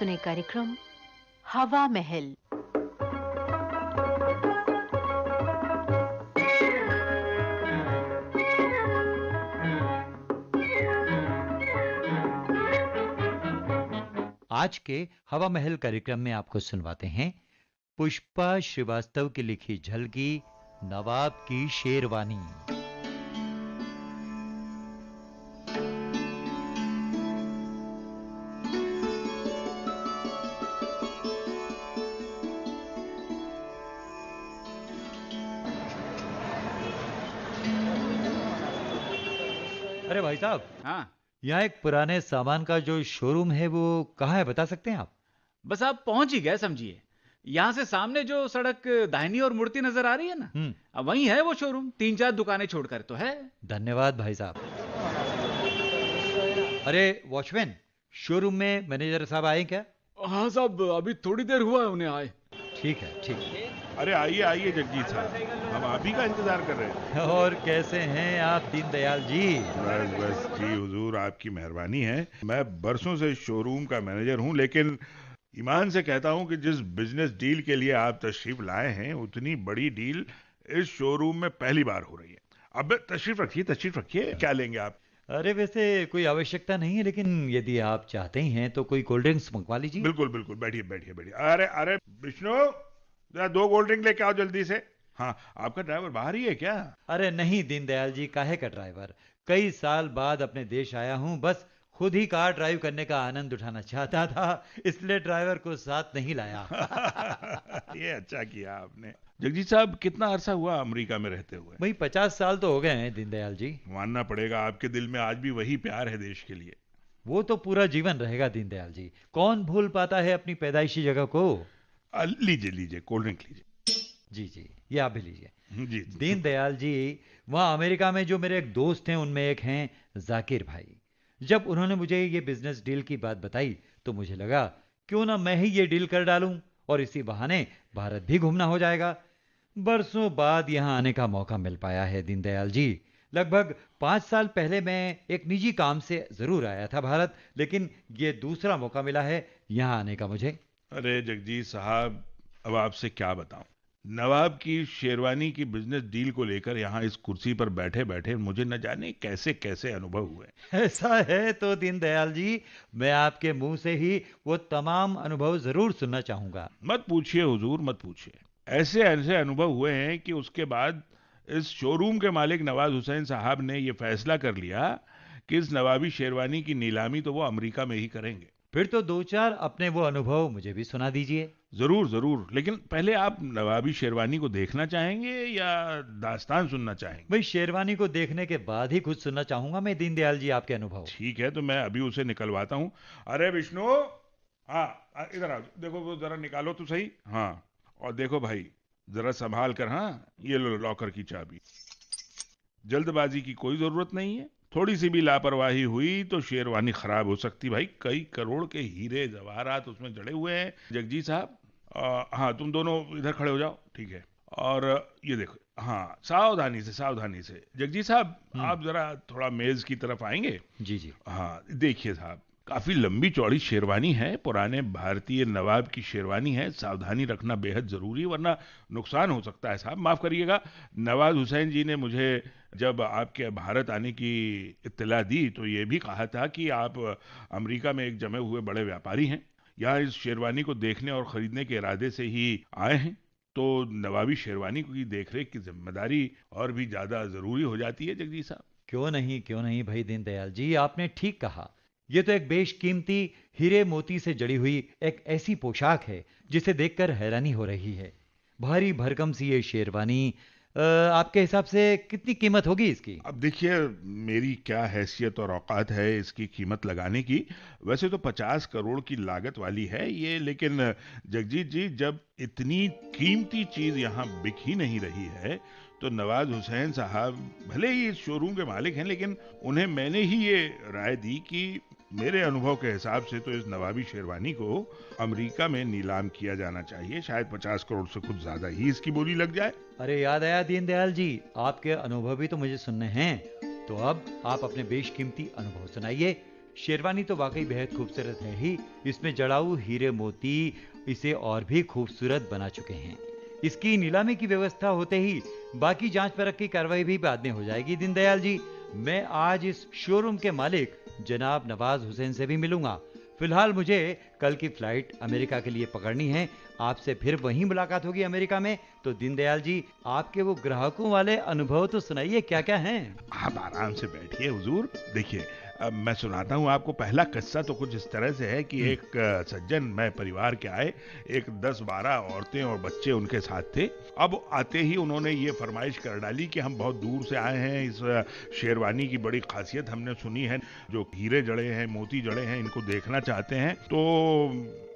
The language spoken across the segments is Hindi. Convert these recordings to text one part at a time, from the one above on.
सुने कार्यक्रम, हवा महल। आज के हवा महल कार्यक्रम में आपको सुनवाते हैं पुष्पा श्रीवास्तव की लिखी झलकी नवाब की शेरवानी। अरे भाई साहब हाँ। यहाँ एक पुराने सामान का जो शोरूम है वो कहाँ है बता सकते हैं आप? बस आप पहुँच ही गए समझिए। यहाँ से सामने जो सड़क दाहिनी और मुड़ती नज़र आ रही है ना हम्म। अब वही है वो शोरूम तीन चार दुकानें छोड़कर तो है। धन्यवाद भाई साहब। अरे वॉचमैन शोरूम में मैनेजर साहब आए क्या? हाँ साहब अभी थोड़ी देर हुआ है उन्हें आए। ठीक है ठीक है। अरे आइए आइए जगजीत साहब। हम आप ही का इंतज़ार कर रहे हैं। और कैसे हैं आप दीनदयाल जी? बस बस जी हुजूर आपकी मेहरबानी है। मैं बरसों से शोरूम का मैनेजर हूँ लेकिन ईमान से कहता हूँ कि जिस बिज़नेस डील के लिए आप तशरीफ़ लाए हैं उतनी बड़ी डील इस शोरूम में पहली बार हो रही है। अब तशरीफ़ रखिए तशरीफ़ रखिए क्या लेंगे आप? अरे वैसे कोई आवश्यकता नहीं है लेकिन यदि आप चाहते ही हैं तो कोई कोल्ड ड्रिंक्स मंगवा लीजिए। बिल्कुल बिल्कुल बैठिए बैठिए बैठिए। अरे अरे विष्णु जरा दो कोल्ड ड्रिंक लेके आओ जल्दी से। हाँ आपका ड्राइवर बाहर ही है क्या? अरे नहीं दीनदयाल जी काहे का ड्राइवर कई साल बाद अपने देश आया हूँ बस खुद ही कार ड्राइव करने का आनंद उठाना चाहता था इसलिए ड्राइवर को साथ नहीं लाया। ये अच्छा किया आपने। जगजीत साहब कितना अरसा हुआ अमेरिका में रहते हुए? भाई पचास साल तो हो गए हैं दीनदयाल जी। मानना पड़ेगा आपके दिल में आज भी वही प्यार है देश के लिए। वो तो पूरा जीवन रहेगा दीनदयाल जी। कौन भूल पाता है अपनी पैदाइशी जगह को? लीजिए लीजिए कोल्ड ड्रिंक लीजिए। जी जी ये आप भी लीजिए। जी। दीनदयाल जी वहाँ अमेरिका में जो मेरे एक दोस्त हैं उनमें एक हैं जाकिर भाई। जब उन्होंने मुझे ये बिज़नेस डील की बात बताई तो मुझे लगा, क्यों ना मैं ही ये डील कर डालूं और इसी बहाने भारत भी घूमना हो जाएगा। बरसों बाद यहाँ आने का मौका मिल पाया है, दीनदयाल जी। लगभग पाँच साल पहले मैं एक निजी काम से ज़रूर आया था भारत, लेकिन ये दूसरा मौका मिला है, यहाँ आने का मुझे। अरे जगजीत साहब, अब आपसे क्या बताऊँ? नवाब की शेरवानी की बिज़नेस डील को लेकर यहाँ इस कुर्सी पर बैठे बैठे मुझे न जाने कैसे कैसे अनुभव हुए। ऐसा है तो दीनदयाल जी मैं आपके मुँह से ही वो तमाम अनुभव ज़रूर सुनना चाहूँगा। मत पूछिए हुजूर मत पूछिए। ऐसे ऐसे अनुभव हुए हैं कि उसके बाद इस शोरूम के मालिक नवाज़ हुसैन साहब ने ये फैसला कर लिया कि इस नवाबी शेरवानी की नीलामी तो वो अमेरिका में ही करेंगे। फिर तो दो चार अपने वो अनुभव मुझे भी सुना दीजिए। ज़रूर ज़रूर। लेकिन पहले आप नवाबी शेरवानी को देखना चाहेंगे या दास्तान सुनना चाहेंगे? भाई शेरवानी को देखने के बाद ही कुछ सुनना चाहूँगा मैं दीनदयाल जी आपके अनुभव। ठीक है तो मैं अभी उसे निकलवाता हूँ। अरे विष्णु! हाँ इधर आओ। देखो वो जरा निकालो तो सही। हाँ और देखो भाई जरा संभाल कर हाँ ये लो लॉकर की चाबी। जल्दबाजी की कोई ज़रूरत नहीं है। थोड़ी सी भी लापरवाही हुई तो शेरवानी खराब हो सकती। भाई कई करोड़ के हीरे जवाहरात उसमें जड़े हुए हैं। जगजीत साहब हाँ तुम दोनों इधर खड़े हो जाओ ठीक है। और ये देखो हाँ सावधानी से सावधानी से। जगजीत साहब आप जरा थोड़ा मेज की तरफ़ आएँगे? जी जी। हाँ देखिए साहब काफ़ी लंबी चौड़ी शेरवानी है पुराने भारतीय नवाब की शेरवानी है। सावधानी रखना बेहद ज़रूरी वरना नुकसान हो सकता है साहब। माफ़ करिएगा नवाज़ हुसैन जी ने मुझे जब आपके भारत आने की इत्तला दी तो ये भी कहा था कि आप अमेरिका में एक जमे हुए बड़े व्यापारी हैं यहाँ इस शेरवानी को देखने और खरीदने के इरादे से ही आए हैं। तो नवाबी शेरवानी की देखरेख की ज़िम्मेदारी और भी ज़्यादा ज़रूरी हो जाती है जगदीश साहब। क्यों नहीं क्यों नहीं भाई दीनदयाल जी? आपने ठीक कहा। ये तो एक बेशकीमती हीरे मोती से जड़ी हुई एक ऐसी पोशाक है, जिसे देखकर हैरानी हो रही है। भारी भरकम सी ये शेरवानी आपके हिसाब से कितनी कीमत होगी इसकी? अब देखिए, मेरी क्या हैसियत और औकात है इसकी कीमत लगाने की? वैसे तो पचास करोड़ की लागत वाली है ये, लेकिन जगजीत जी, जब इतनी कीमती चीज़ यहाँ बिक ही नहीं रही है तो नवाज़ हुसैन साहब भले ही इस शोरूम के मालिक हैं, लेकिन उन्हें मैंने ही ये राय दी कि मेरे अनुभव के हिसाब से तो इस नवाबी शेरवानी को अमेरिका में नीलाम किया जाना चाहिए। शायद पचास करोड़ से कुछ ज़्यादा ही इसकी बोली लग जाए। अरे याद आया दीनदयाल जी, आपके अनुभव भी तो मुझे सुनने हैं। तो अब आप अपने बेशकीमती अनुभव सुनाइए। शेरवानी तो वाकई बेहद खूबसूरत है ही। इसमें जड़ाऊ हीरे मोती इसे और भी खूबसूरत बना चुके हैं। इसकी नीलामी की व्यवस्था होते ही बाकी जाँच परख की कार्रवाई भी बाद में हो जाएगी दीनदयाल जी। मैं आज इस शोरूम के मालिक जनाब नवाज़ हुसैन से भी मिलूँगा। फ़िलहाल मुझे कल की फ़्लाइट अमेरिका के लिए पकड़नी है। आपसे फिर वहीं मुलाकात होगी अमेरिका में। तो दीनदयाल जी, आपके वो ग्राहकों वाले अनुभव तो सुनाइए क्या क्या हैं? आप आराम से बैठिए, हुजूर। देखिए अब मैं सुनाता हूँ आपको। पहला किस्सा तो कुछ इस तरह से है कि एक सज्जन मैं परिवार के आए एक दस बारह औरतें और बच्चे उनके साथ थे। अब आते ही उन्होंने ये फरमाइश कर डाली कि हम बहुत दूर से आए हैं इस शेरवानी की बड़ी खासियत हमने सुनी है जो हीरे जड़े हैं मोती जड़े हैं इनको देखना चाहते हैं। तो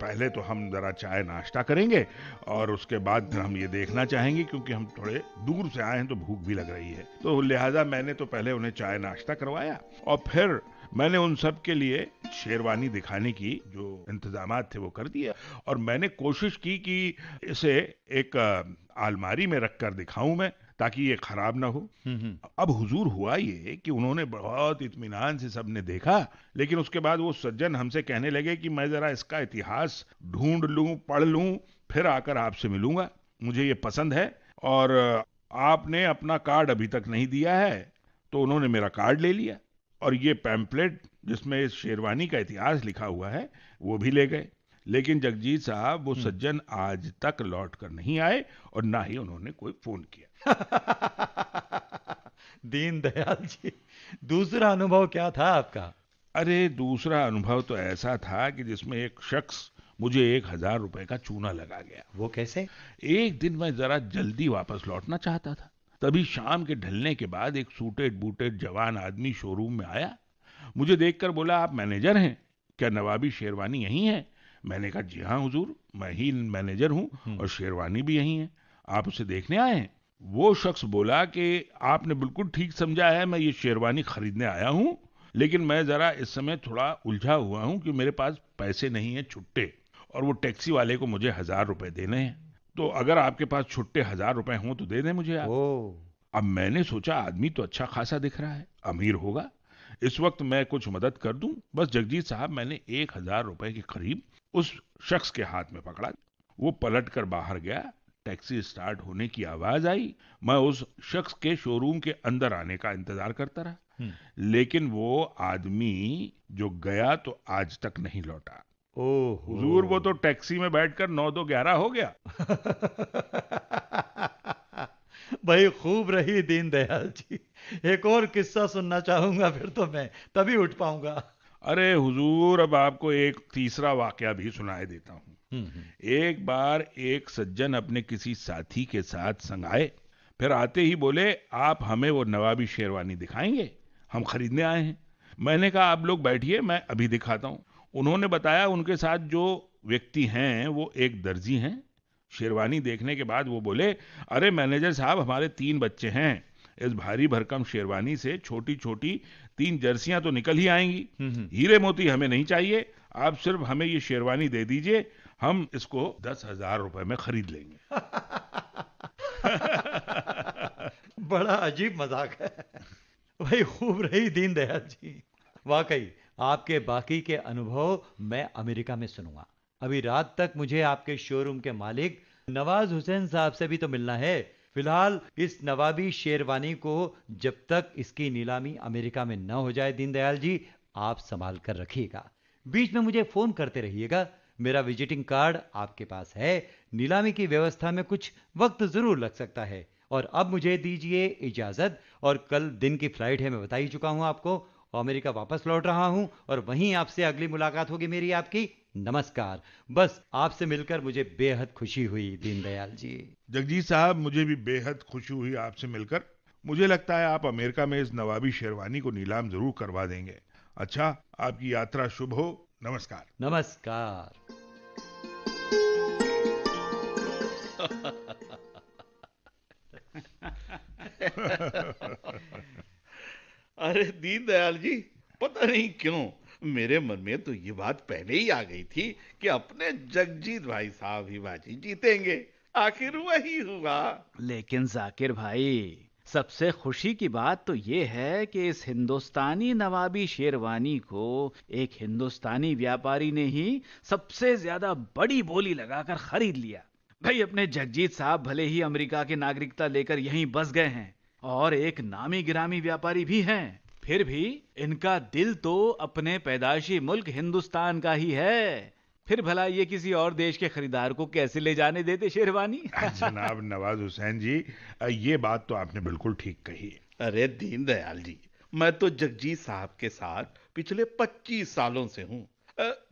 पहले तो हम जरा चाय नाश्ता करेंगे और उसके बाद फिर हम ये देखना चाहेंगे क्योंकि हम थोड़े दूर से आए हैं तो भूख भी लग रही है। तो लिहाजा मैंने तो पहले उन्हें चाय नाश्ता करवाया और फिर मैंने उन सब के लिए शेरवानी दिखाने की जो इंतज़ाम थे वो कर दिया और मैंने कोशिश की कि इसे एक आलमारी में रख कर दिखाऊँ मैं ताकि ये खराब ना हो। हम्म, हम्म। अब हुजूर हुआ ये कि उन्होंने बहुत इतमान से सबने देखा लेकिन उसके बाद वो सज्जन हमसे कहने लगे कि मैं जरा इसका इतिहास ढूंढ लूँ पढ़ लूँ फिर आकर आपसे मिलूँगा। मुझे ये पसंद है और आपने अपना कार्ड अभी तक नहीं दिया है तो उन्होंने मेरा कार्ड ले लिया। और ये पैम्पलेट जिसमें इस शेरवानी का इतिहास लिखा हुआ है वो भी ले गए। लेकिन जगजीत साहब वो सज्जन आज तक लौट कर नहीं आए और ना ही उन्होंने कोई फ़ोन किया। दीनदयाल जी दूसरा अनुभव क्या था आपका? अरे दूसरा अनुभव तो ऐसा था कि जिसमें एक शख्स मुझे एक हज़ार रुपए का चूना लगा गया। वो कैसे? एक दिन मैं जरा जल्दी वापस लौटना चाहता था। तभी शाम के ढलने के बाद एक सूटेड बूटेड जवान आदमी शोरूम में आया। मुझे देखकर बोला आप मैनेजर हैं? क्या नवाबी शेरवानी यही है? मैंने कहा जी हाँ हुजूर मैं ही मैनेजर हूँ और शेरवानी भी यही है। आप उसे देखने आए हैं? वो शख्स बोला कि आपने बिल्कुल ठीक समझा है मैं ये शेरवानी खरीदने आया हूँ लेकिन मैं जरा इस समय थोड़ा उलझा हुआ हूँ कि मेरे पास पैसे नहीं है छुट्टे और वो टैक्सी वाले को मुझे हज़ार रुपए देने हैं। तो अगर आपके पास छुट्टे हज़ार रुपए हों तो दे दें मुझे आप ओ अब मैंने सोचा आदमी तो अच्छा खासा दिख रहा है अमीर होगा। इस वक्त मैं कुछ मदद कर दूँ। बस जगजीत साहब मैंने एक हज़ार रुपए के करीब उस शख्स के हाथ में पकड़ा। वो पलट कर बाहर गया। टैक्सी स्टार्ट होने की आवाज़ आई। मैं उस शख्स के शोरूम के अंदर आने का इंतज़ार करता रहा। लेकिन वो आदमी जो गया तो आज तक नहीं लौटा। हुजूर वो तो टैक्सी में बैठकर नौ दो ग्यारह हो गया। भाई खूब रही दीन दयाल जी। एक और किस्सा सुनना चाहूँगा फिर तो मैं तभी उठ पाऊँगा। अरे हुजूर अब आपको एक तीसरा वाकया भी सुनाए देता हूँ। हम्म, हम्म। एक बार एक सज्जन अपने किसी साथी के साथ संग आए फिर आते ही बोले आप हमें वो नवाबी शेरवानी दिखाएँगे? हम खरीदने आए हैं। मैंने कहा आप लोग बैठिए मैं अभी दिखाता हूँ। उन्होंने बताया उनके साथ जो व्यक्ति हैं वो एक दर्जी हैं। शेरवानी देखने के बाद वो बोले अरे मैनेजर साहब हमारे तीन बच्चे हैं। इस भारी भरकम शेरवानी से छोटी छोटी तीन जर्सियाँ तो निकल ही आएँगी। हीरे मोती हमें नहीं चाहिए। आप सिर्फ़ हमें ये शेरवानी दे दीजिए हम इसको दस हज़ार रुपए में खरीद लेंगे। बड़ा अजीब मज़ाक है। भाई खूब रही दीनदयाल जी। वाकई आपके बाकी के अनुभव मैं अमेरिका में सुनूँगा। अभी रात तक मुझे आपके शोरूम के मालिक नवाज़ हुसैन साहब से भी तो मिलना है। फ़िलहाल इस नवाबी शेरवानी को जब तक इसकी नीलामी अमेरिका में न हो जाए, दीनदयाल जी, आप संभाल कर रखिएगा। बीच में मुझे फ़ोन करते रहिएगा। मेरा विजिटिंग कार्ड आपके पास है। नीलामी की व्यवस्था में कुछ वक्त ज़रूर लग सकता है। और अब मुझे दीजिए इजाज़त। और कल दिन की फ़्लाइट है, मैं बता ही चुका हूँ आपको। अमेरिका वापस लौट रहा हूँ और वहीं आपसे अगली मुलाकात होगी मेरी आपकी। नमस्कार। बस आपसे मिलकर मुझे बेहद खुशी हुई दीनदयाल जी। जगजीत साहब मुझे भी बेहद खुशी हुई आपसे मिलकर। मुझे लगता है आप अमेरिका में इस नवाबी शेरवानी को नीलाम ज़रूर करवा देंगे। अच्छा आपकी यात्रा शुभ हो। नमस्कार। नमस्कार। अरे दीनदयाल जी, पता नहीं क्यों, मेरे मन में तो ये बात पहले ही आ गई थी कि अपने जगजीत भाई साहब ही बाजी जीतेंगे। आखिर वही हुआ। लेकिन जाकिर भाई, सबसे खुशी की बात तो ये है कि इस हिंदुस्तानी नवाबी शेरवानी को एक हिंदुस्तानी व्यापारी ने ही सबसे ज़्यादा बड़ी बोली लगाकर खरीद लिया। भाई, अपने जगजीत साहब भले ही अमेरिका की नागरिकता लेकर यहीं बस गए हैं और एक नामी गिरामी व्यापारी भी हैं। फिर भी इनका दिल तो अपने पैदाशी मुल्क हिंदुस्तान का ही है। फिर भला ये किसी और देश के खरीदार को कैसे ले जाने देते शेरवानी? जनाब नवाज़ हुसैन जी ये बात तो आपने बिल्कुल ठीक कही। अरे दीन दयाल जी मैं तो जगजीत साहब के साथ पिछले 25 सालों से हूँ।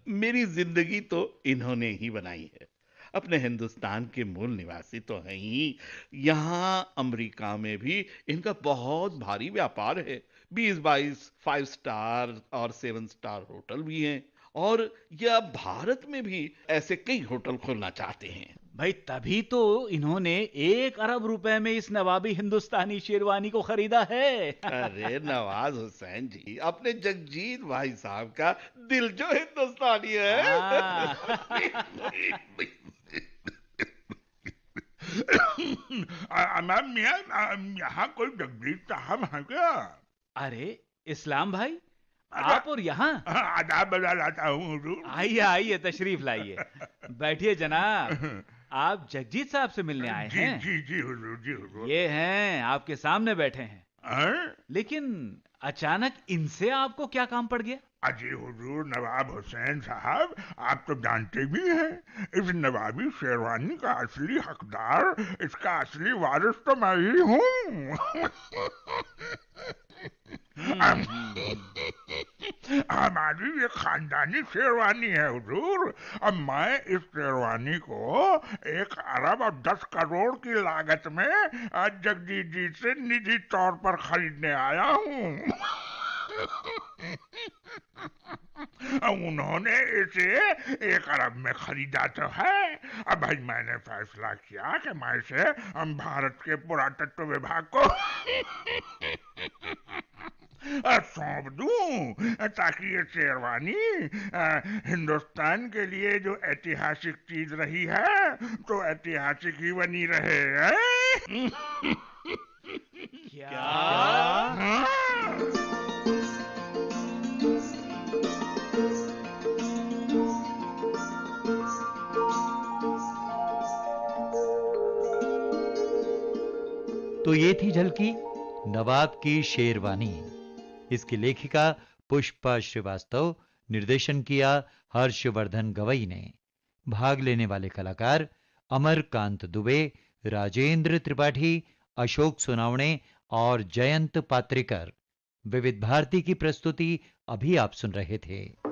मेरी ज़िंदगी तो इन्होंने ही बनाई है। अपने हिंदुस्तान के मूल निवासी तो हैं ही। यहाँ अमेरिका में भी इनका बहुत भारी व्यापार है। बीस बाईस फाइव स्टार और सेवन स्टार होटल भी हैं। और यह भारत में भी ऐसे कई होटल खोलना चाहते हैं। भाई तभी तो इन्होंने एक अरब रुपए में इस नवाबी हिंदुस्तानी शेरवानी को खरीदा है। अरे नवाज़ हुसैन जी अपने जगजीत भाई साहब का दिल जो हिंदुस्तानी है। मैम यहाँ कोई जगजीत साहब है क्या? अरे इस्लाम भाई आप और यहाँ? आदाब बजा लाता हूँ आइए आइए तशरीफ़ लाइए। बैठिए जनाब। आप जगजीत साहब से मिलने आए जी, हैं। जी जी हुजूर जी हुजूर। ये हैं आपके सामने बैठे हैं। हैं? लेकिन अचानक इनसे आपको क्या काम पड़ गया? अजी हुजूर, नवाब हुसैन साहब, आप तो जानते भी हैं, इस नवाबी शेरवानी का असली हकदार, इसका असली वारिस तो मैं ही हूँ। हमारी ये खानदानी शेरवानी है हुजूर, अब मैं इस शेरवानी को एक अरब और दस करोड़ की लागत में जगजीत जी से निजी तौर पर खरीदने आया हूँ। उन्होंने इसे एक अरब में खरीदा तो है। अब भाई मैंने फैसला किया कि मैं इसे हम भारत के पुरातत्व विभाग को सौंप दूँ ताकि ये शेरवानी हिंदुस्तान के लिए जो ऐतिहासिक चीज़ रही है तो ऐतिहासिक ही बनी रहे है? क्या? तो ये थी झलकी, नवाब की शेरवानी। इसकी लेखिका पुष्पा श्रीवास्तव, निर्देशन किया हर्षवर्धन गवई ने। भाग लेने वाले कलाकार अमरकांत दुबे, राजेंद्र त्रिपाठी, अशोक सुनावणे और जयंत पात्रिकर। विविध भारती की प्रस्तुति अभी आप सुन रहे थे।